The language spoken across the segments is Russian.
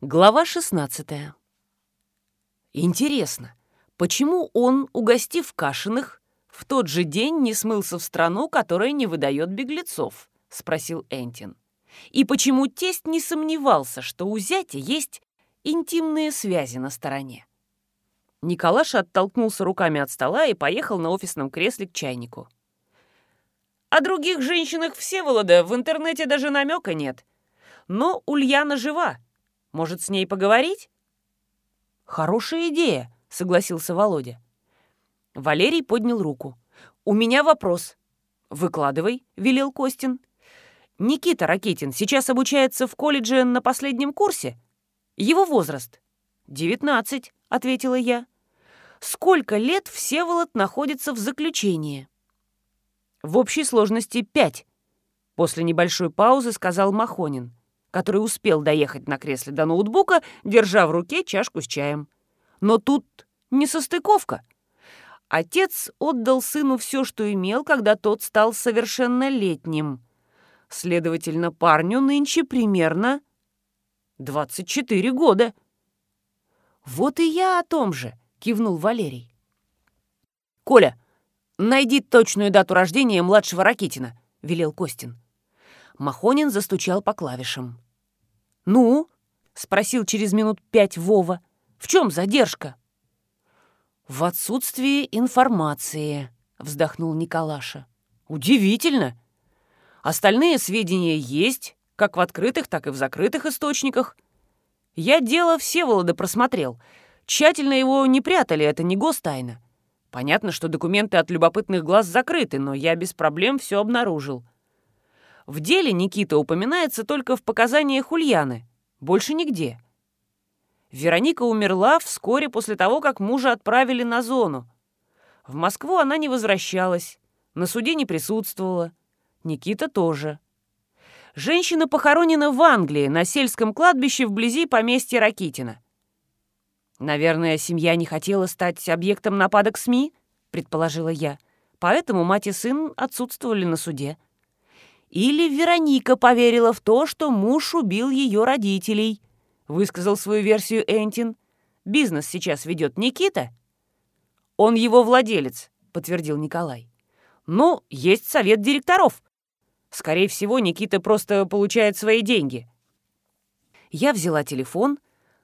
Глава 16. Интересно, почему он, угостив Кашиных, в тот же день не смылся в страну, которая не выдает беглецов? Спросил Энтин. И почему тесть не сомневался, что у зятя есть интимные связи на стороне? Николаш оттолкнулся руками от стола и поехал на офисном кресле к чайнику. О других женщинах Всеволода в интернете даже намека нет. Но Ульяна жива, может, с ней поговорить?» «Хорошая идея», — согласился Володя. Валерий поднял руку. «У меня вопрос». «Выкладывай», — велел Костин. «Никита Ракитин сейчас обучается в колледже на последнем курсе? Его возраст?» «Девятнадцать», — ответила я. «Сколько лет Всеволод находится в заключении?» «В общей сложности пять», — после небольшой паузы сказал Махонин который успел доехать на кресле до ноутбука, держа в руке чашку с чаем. Но тут не состыковка. Отец отдал сыну все, что имел, когда тот стал совершеннолетним. Следовательно, парню нынче примерно 24 года. «Вот и я о том же», — кивнул Валерий. «Коля, найди точную дату рождения младшего Ракитина», — велел Костин. Махонин застучал по клавишам. «Ну?» — спросил через минут пять Вова. «В чем задержка?» «В отсутствии информации», — вздохнул Николаша. «Удивительно. Остальные сведения есть, как в открытых, так и в закрытых источниках. Я дело Всеволода просмотрел. Тщательно его не прятали, это не гостайна. Понятно, что документы от любопытных глаз закрыты, но я без проблем все обнаружил. В деле Никита упоминается только в показаниях Ульяны, больше нигде. Вероника умерла вскоре после того, как мужа отправили на зону. В Москву она не возвращалась, на суде не присутствовала. Никита тоже. Женщина похоронена в Англии, на сельском кладбище вблизи поместья Ракитина. «Наверное, семья не хотела стать объектом нападок СМИ», — предположила я. «Поэтому мать и сын отсутствовали на суде». Или Вероника поверила в то, что муж убил ее родителей, высказал свою версию Энтин. Бизнес сейчас ведет Никита. Он его владелец, подтвердил Николай. Ну, есть совет директоров. Скорее всего, Никита просто получает свои деньги. Я взяла телефон,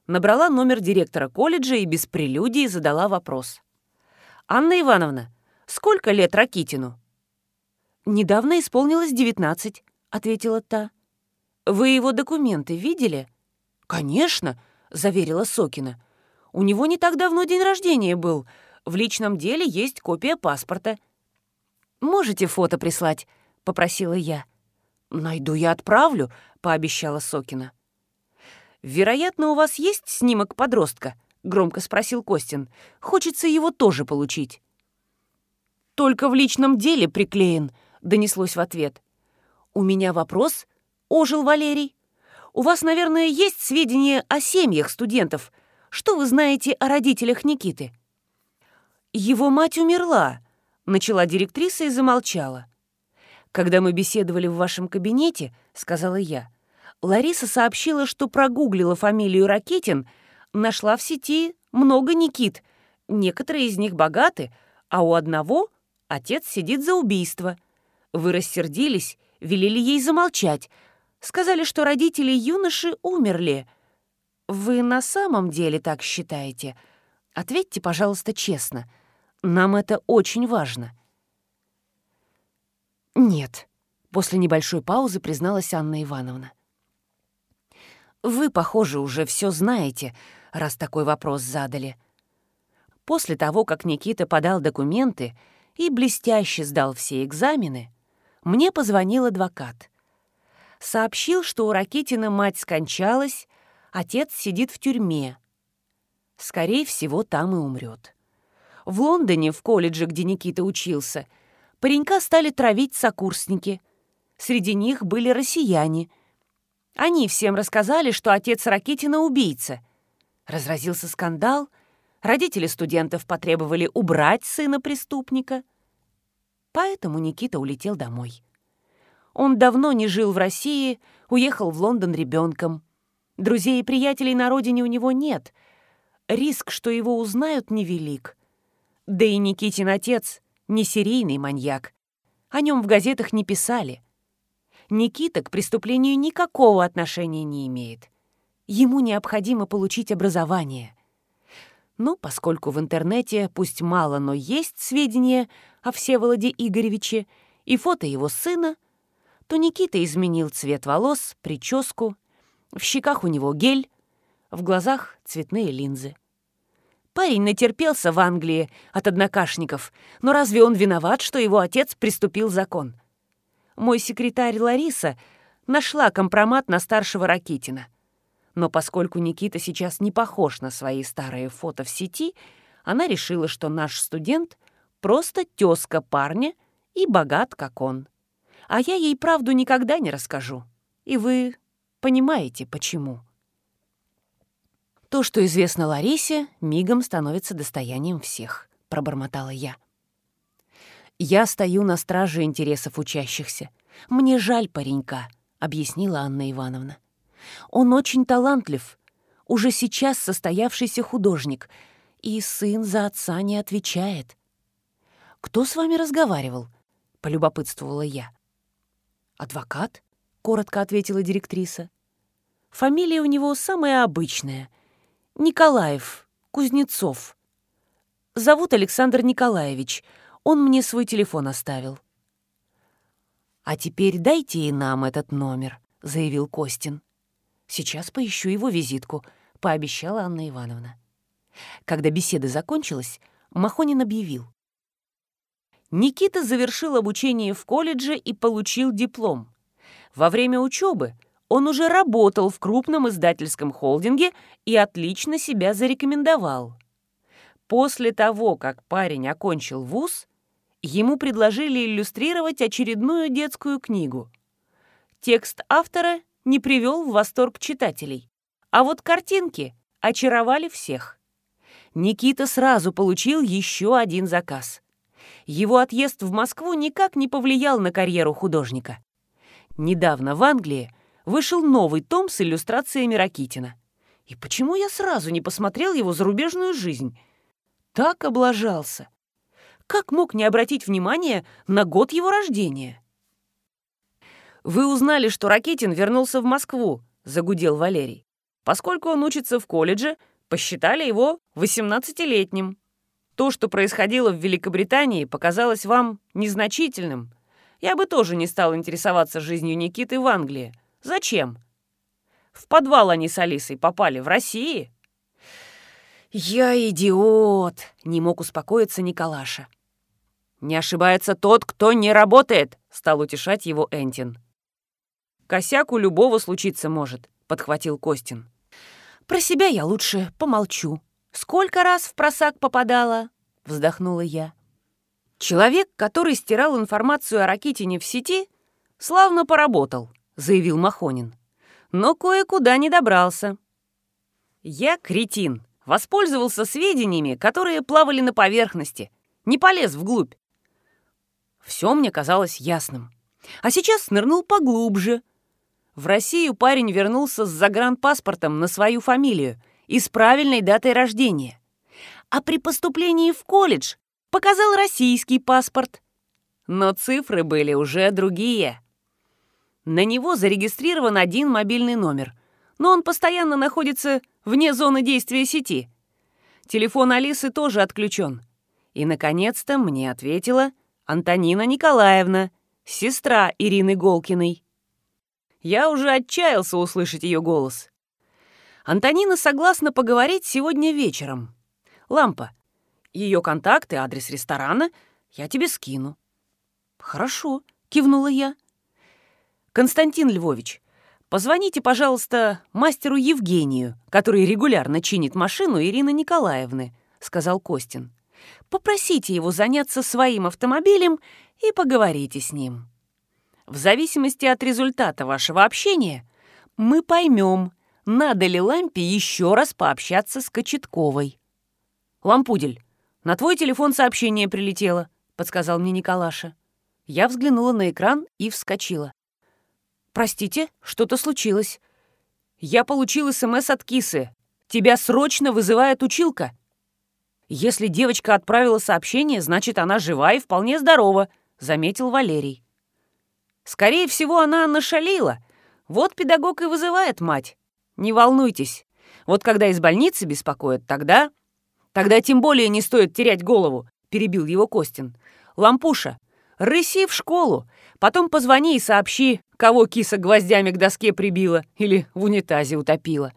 набрала номер директора колледжа и без прелюдии задала вопрос. «Анна Ивановна, сколько лет Ракитину?» «Недавно исполнилось девятнадцать», — ответила та. «Вы его документы видели?» «Конечно», — заверила Сокина. «У него не так давно день рождения был. В личном деле есть копия паспорта». «Можете фото прислать?» — попросила я. «Найду я отправлю», — пообещала Сокина. «Вероятно, у вас есть снимок подростка?» — громко спросил Костин. «Хочется его тоже получить». «Только в личном деле приклеен», донеслось в ответ. «У меня вопрос», — ожил Валерий. «У вас, наверное, есть сведения о семьях студентов. Что вы знаете о родителях Никиты?» «Его мать умерла», — начала директриса и замолчала. «Когда мы беседовали в вашем кабинете», — сказала я, Лариса сообщила, что прогуглила фамилию Ракетин, нашла в сети много Никит. Некоторые из них богаты, а у одного отец сидит за убийство. Вы рассердились, велели ей замолчать. Сказали, что родители юноши умерли. Вы на самом деле так считаете? Ответьте, пожалуйста, честно. Нам это очень важно. Нет, после небольшой паузы призналась Анна Ивановна. Вы, похоже, уже все знаете, раз такой вопрос задали. После того, как Никита подал документы и блестяще сдал все экзамены, мне позвонил адвокат. Сообщил, что у Ракитина мать скончалась, отец сидит в тюрьме. Скорее всего, там и умрет. В Лондоне, в колледже, где Никита учился, паренька стали травить сокурсники. Среди них были россияне. Они всем рассказали, что отец Ракитина убийца. Разразился скандал, родители студентов потребовали убрать сына преступника — Поэтому Никита улетел домой. Он давно не жил в России, уехал в Лондон ребенком. Друзей и приятелей на родине у него нет. Риск, что его узнают, невелик. Да и Никитин отец не серийный маньяк. О нем в газетах не писали. Никита к преступлению никакого отношения не имеет. Ему необходимо получить образование. Но поскольку в интернете, пусть мало, но есть сведения о Всеволоде Игоревиче и фото его сына, то Никита изменил цвет волос, прическу, в щеках у него гель, в глазах цветные линзы. Парень натерпелся в Англии от однокашников, но разве он виноват, что его отец приступил закон? Мой секретарь Лариса нашла компромат на старшего Ракитина. Но поскольку Никита сейчас не похож на свои старые фото в сети, она решила, что наш студент просто тезка парня и богат, как он. А я ей правду никогда не расскажу. И вы понимаете, почему. «То, что известно Ларисе, мигом становится достоянием всех», — пробормотала я. «Я стою на страже интересов учащихся. Мне жаль паренька», — объяснила Анна Ивановна. «Он очень талантлив, уже сейчас состоявшийся художник, и сын за отца не отвечает». «Кто с вами разговаривал?» — полюбопытствовала я. «Адвокат?» — коротко ответила директриса. «Фамилия у него самая обычная — Николаев, Кузнецов. Зовут Александр Николаевич. Он мне свой телефон оставил. «А теперь дайте и нам этот номер», — заявил Костин. «Сейчас поищу его визитку», — пообещала Анна Ивановна. Когда беседа закончилась, Махонин объявил. Никита завершил обучение в колледже и получил диплом. Во время учебы он уже работал в крупном издательском холдинге и отлично себя зарекомендовал. После того, как парень окончил вуз, ему предложили иллюстрировать очередную детскую книгу. Текст автора не привел в восторг читателей, а вот картинки очаровали всех. Никита сразу получил еще один заказ. Его отъезд в Москву никак не повлиял на карьеру художника. Недавно в Англии вышел новый том с иллюстрациями Ракитина. И почему я сразу не посмотрел его зарубежную жизнь? Так облажался. Как мог не обратить внимания на год его рождения? «Вы узнали, что Ракитин вернулся в Москву», — загудел Валерий. «Поскольку он учится в колледже, посчитали его 18-летним. То, что происходило в Великобритании, показалось вам незначительным. Я бы тоже не стал интересоваться жизнью Никиты в Англии. Зачем? В подвал они с Алисой попали в России. Я идиот, не мог успокоиться Николаша. Не ошибается тот, кто не работает, стал утешать его Энтин. Косяк у любого случиться может, подхватил Костин. Про себя я лучше помолчу. Сколько раз в просак попадала? Вздохнула я. Человек, который стирал информацию о Ракитине в сети, славно поработал. — заявил Махонин. «Но кое-куда не добрался». «Я кретин. Воспользовался сведениями, которые плавали на поверхности. Не полез вглубь. Все мне казалось ясным. А сейчас нырнул поглубже. В Россию парень вернулся с загранпаспортом на свою фамилию и с правильной датой рождения. А при поступлении в колледж показал российский паспорт. Но цифры были уже другие. На него зарегистрирован один мобильный номер, но он постоянно находится вне зоны действия сети. Телефон Алисы тоже отключен. И, наконец-то, мне ответила Антонина Николаевна, сестра Ирины Голкиной. Я уже отчаялся услышать ее голос. Антонина согласна поговорить сегодня вечером. Лампа, ее контакты, адрес ресторана я тебе скину. Хорошо, кивнула я. «Константин Львович, позвоните, пожалуйста, мастеру Евгению, который регулярно чинит машину Ирины Николаевны», — сказал Костин. «Попросите его заняться своим автомобилем и поговорите с ним. В зависимости от результата вашего общения мы поймем, надо ли Лампе еще раз пообщаться с Кочетковой». «Лампудель, на твой телефон сообщение прилетело», — подсказал мне Николаша. Я взглянула на экран и вскочила. «Простите, что-то случилось». Я получил СМС от кисы. Тебя срочно вызывает училка. Если девочка отправила сообщение, значит, она жива и вполне здорова, заметил Валерий. Скорее всего, она нашалила. Вот педагог и вызывает мать. Не волнуйтесь. Вот когда из больницы беспокоят, тогда... Тогда тем более не стоит терять голову, перебил его Костин. Лампуша, рыси в школу, потом позвони и сообщи, кого киса гвоздями к доске прибила или в унитазе утопила.